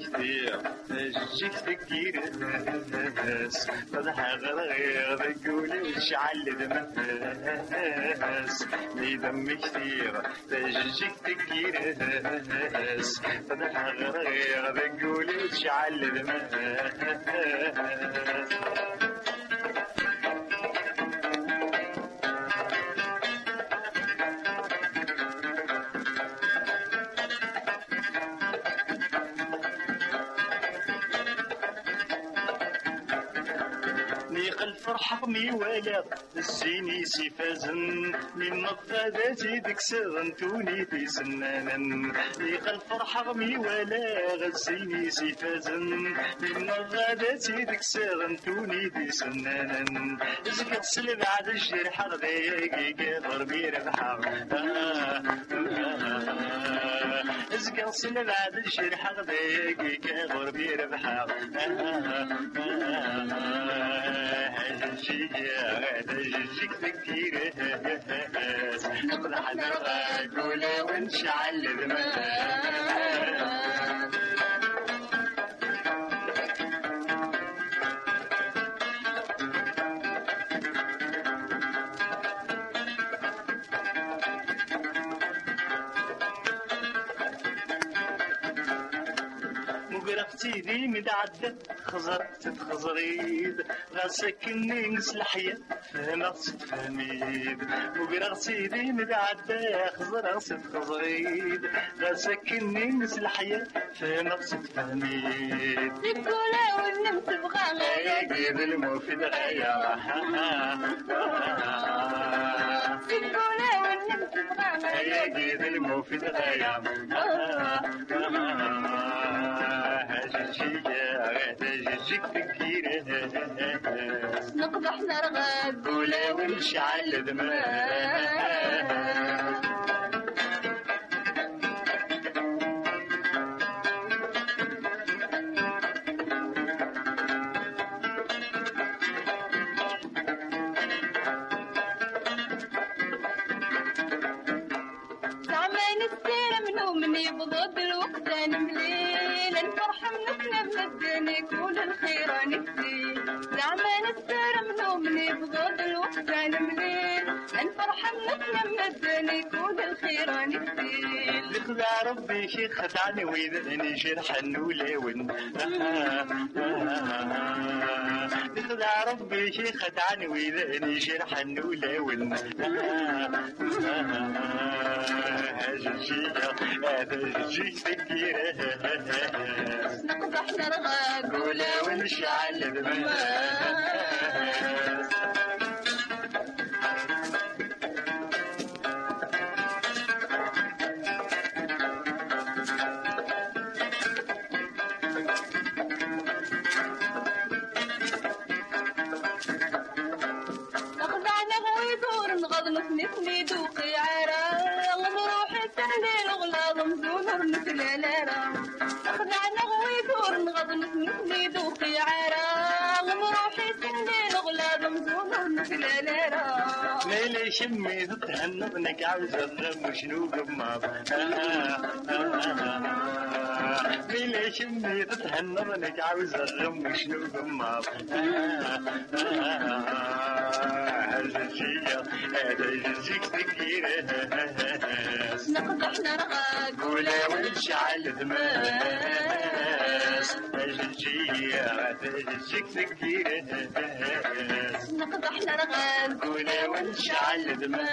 المكتير جيك تكير الناس فضحة غير بقولي وشعل دماس لي دم كتير جيك تكير الناس فضحة غير بقولي وشعل دماس الفرحة مي ولا الزيني سفازن من مفاداتي ديك سغنتوني في سنانا. نيق الفرحة مي ولا غزيني سفازن من مفاداتي ديك سغنتوني في سنانا. زكت سلب بعد الجرح غدايا قادر بيربحها زكت سلب بعد الجرح غدايا قادر بيربحها جيك تكتير نقضح نرغى قولة ونشعل الماء مقرفتي دي مدعدة خزرت تخزريد غاسكني نقص الحياة فما تفهميد مقرفتي دي مدعدة خزرت تخزريد غاسكني نقص الحياة فما تفهميد تقولي والنم تبغى غاية قيد المفيد غاية تقولي والنم تبغى غاية قيد المفيد غاية نقضح نرغب قولة ونشعل دماء زعمان السير منو من يبغض الوقت أنا مليل الفرحة منك نبدا يكون الخير نكفي مليل الفرحة منك نبدا يكون الخير نكفي لخذا ربي شيخ خدعني ويذني جرح النولون لخذا ربي شيخ خدعني ويذني جرح النولون هذا الشيء تكير نقضح نرغب قولة ونشعل دماء غلاظ مزول مثل الارا أخضعنا هو يدور نغض نثني دوقي عرا روحي تهليل غلاظ مزول مثل الارا ليلة شمي تتهنى إنك عاوز الرم شنو قماض ليلة شمي تتهنى إنك عاوز الرم شنو قماض هذا الشيء هذا الشيء كثير قولة ونشعل دماس هذا الشيء هذا الشيء كثير قولة ونشعل دماس